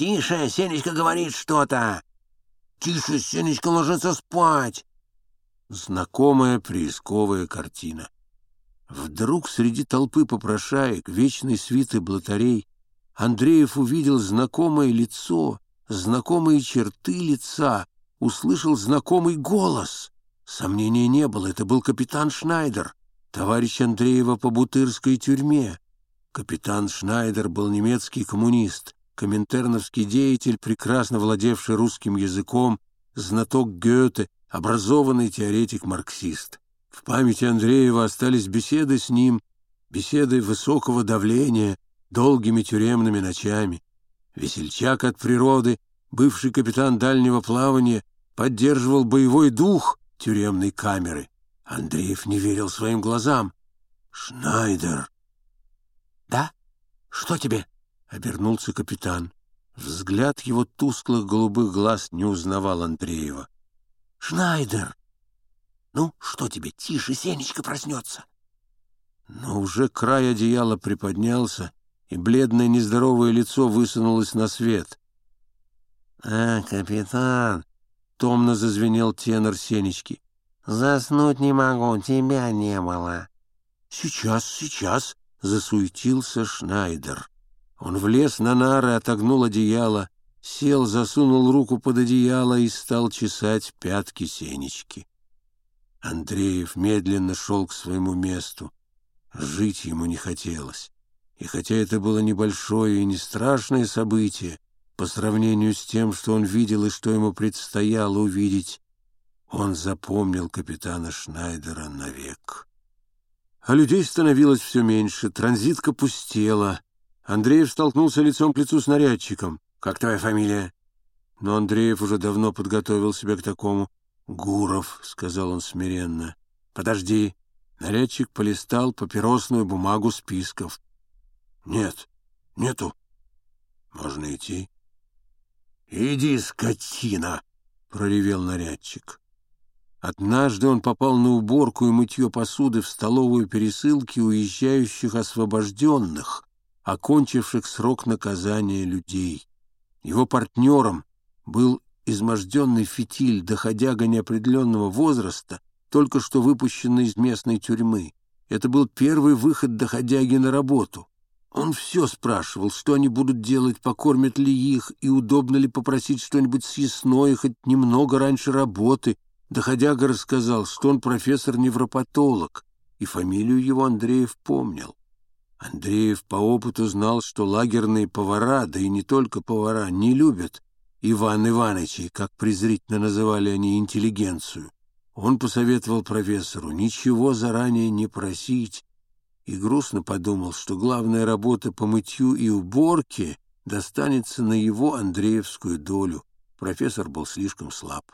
Тише, Сенечка говорит что-то. Тише, Сенечка ложится спать. Знакомая приисковая картина. Вдруг среди толпы попрошаек, вечной свиты блатарей, Андреев увидел знакомое лицо, знакомые черты лица, услышал знакомый голос. Сомнения не было, это был капитан Шнайдер, товарищ Андреева по Бутырской тюрьме. Капитан Шнайдер был немецкий коммунист, коминтерновский деятель, прекрасно владевший русским языком, знаток Гёте, образованный теоретик-марксист. В памяти Андреева остались беседы с ним, беседы высокого давления, долгими тюремными ночами. Весельчак от природы, бывший капитан дальнего плавания, поддерживал боевой дух тюремной камеры. Андреев не верил своим глазам. «Шнайдер!» «Да? Что тебе?» — обернулся капитан. Взгляд его тусклых голубых глаз не узнавал Андреева. «Шнайдер!» «Ну, что тебе? Тише, Сенечка проснется!» Но уже край одеяла приподнялся, и бледное нездоровое лицо высунулось на свет. «А, капитан!» — томно зазвенел тенор Сенечки. «Заснуть не могу, тебя не было». «Сейчас, сейчас!» — засуетился Шнайдер. Он влез на нары, отогнул одеяло, сел, засунул руку под одеяло и стал чесать пятки Сенечки. Андреев медленно шел к своему месту. Жить ему не хотелось. И хотя это было небольшое и не страшное событие, по сравнению с тем, что он видел и что ему предстояло увидеть, он запомнил капитана Шнайдера навек. А людей становилось все меньше, транзитка пустела. Андреев столкнулся лицом к лицу с нарядчиком. «Как твоя фамилия?» Но Андреев уже давно подготовил себя к такому. «Гуров», — сказал он смиренно. «Подожди». Нарядчик полистал папиросную бумагу списков. «Нет, нету». «Можно идти». «Иди, скотина!» — проревел нарядчик. Однажды он попал на уборку и мытье посуды в столовую пересылки уезжающих освобожденных, окончивших срок наказания людей. Его партнером был изможденный фитиль, доходяга неопределенного возраста, только что выпущенный из местной тюрьмы. Это был первый выход доходяги на работу. Он все спрашивал, что они будут делать, покормят ли их, и удобно ли попросить что-нибудь съестное, хоть немного раньше работы. Доходяга рассказал, что он профессор-невропатолог, и фамилию его Андреев помнил. Андреев по опыту знал, что лагерные повара, да и не только повара, не любят Иван Ивановичей, как презрительно называли они интеллигенцию. Он посоветовал профессору ничего заранее не просить и грустно подумал, что главная работа по мытью и уборке достанется на его Андреевскую долю. Профессор был слишком слаб.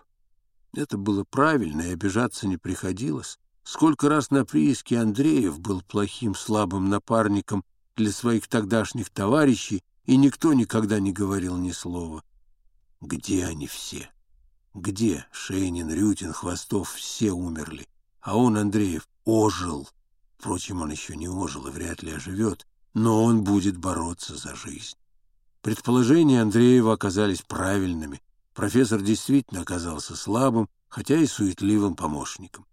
Это было правильно, и обижаться не приходилось. Сколько раз на прииске Андреев был плохим, слабым напарником для своих тогдашних товарищей, и никто никогда не говорил ни слова. Где они все? Где Шейнин, Рютин, Хвостов все умерли, а он, Андреев, ожил. Впрочем, он еще не ожил и вряд ли оживет, но он будет бороться за жизнь. Предположения Андреева оказались правильными. Профессор действительно оказался слабым, хотя и суетливым помощником.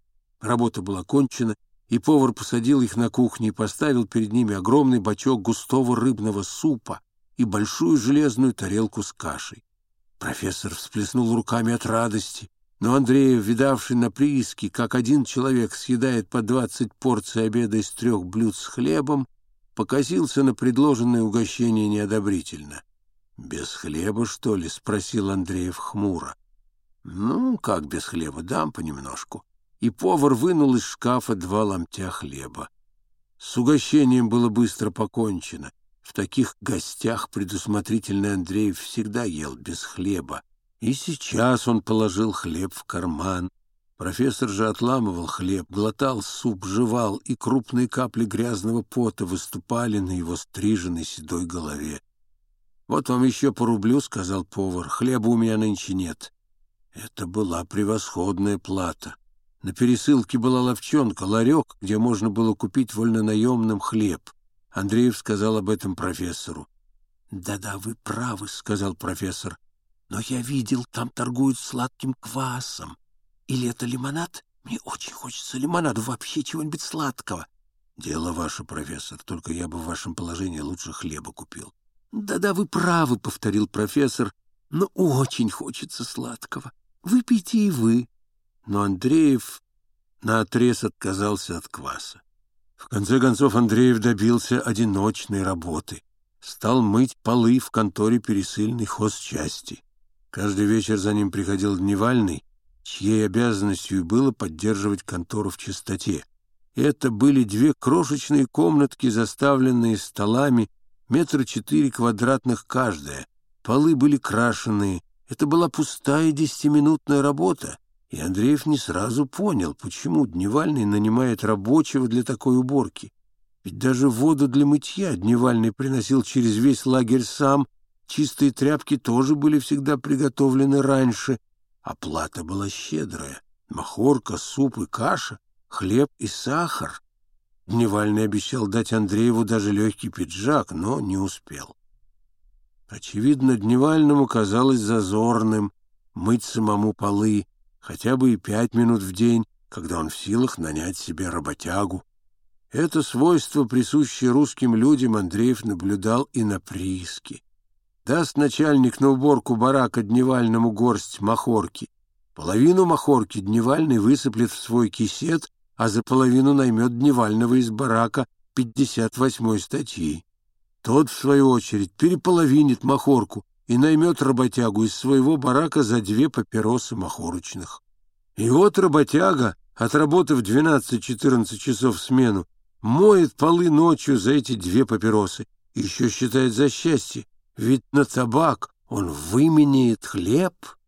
Работа была кончена, и повар посадил их на кухне и поставил перед ними огромный бачок густого рыбного супа и большую железную тарелку с кашей. Профессор всплеснул руками от радости, но Андреев, видавший на прииске, как один человек съедает по двадцать порций обеда из трех блюд с хлебом, покосился на предложенное угощение неодобрительно. «Без хлеба, что ли?» — спросил Андреев хмуро. «Ну, как без хлеба? Дам понемножку». И повар вынул из шкафа два ломтя хлеба. С угощением было быстро покончено — в таких гостях предусмотрительный Андреев всегда ел без хлеба. И сейчас он положил хлеб в карман. Профессор же отламывал хлеб, глотал суп, жевал, и крупные капли грязного пота выступали на его стриженной седой голове. «Вот вам еще по рублю», — сказал повар, — «хлеба у меня нынче нет». Это была превосходная плата. На пересылке была ловчонка, ларек, где можно было купить вольнонаемным хлеб. Андреев сказал об этом профессору. «Да-да, вы правы», — сказал профессор. «Но я видел, там торгуют сладким квасом. Или это лимонад? Мне очень хочется лимонаду, вообще чего-нибудь сладкого». «Дело ваше, профессор, только я бы в вашем положении лучше хлеба купил». «Да-да, вы правы», — повторил профессор, — «но очень хочется сладкого. Выпейте и вы». Но Андреев наотрез отказался от кваса. В конце концов Андреев добился одиночной работы. Стал мыть полы в конторе пересыльной хозчасти. Каждый вечер за ним приходил дневальный, чьей обязанностью было поддерживать контору в чистоте. Это были две крошечные комнатки, заставленные столами, метра четыре квадратных каждая. Полы были крашеные. Это была пустая десятиминутная работа, и Андреев не сразу понял, почему Дневальный нанимает рабочего для такой уборки. Ведь даже воду для мытья Дневальный приносил через весь лагерь сам, чистые тряпки тоже были всегда приготовлены раньше, оплата была щедрая. Махорка, суп и каша, хлеб и сахар. Дневальный обещал дать Андрееву даже легкий пиджак, но не успел. Очевидно, Дневальному казалось зазорным мыть самому полы, хотя бы и пять минут в день, когда он в силах нанять себе работягу. Это свойство, присущее русским людям, Андреев наблюдал и на прииске. Даст начальник на уборку барака дневальному горсть махорки. Половину махорки дневальный высыплет в свой кисет, а за половину наймет дневального из барака 58 статьи. Тот, в свою очередь, переполовинит махорку и наймет работягу из своего барака за две папиросы махорочных. И вот работяга, отработав 12-14 часов смену, моет полы ночью за эти две папиросы. Еще считает за счастье, ведь на табак он выменяет хлеб —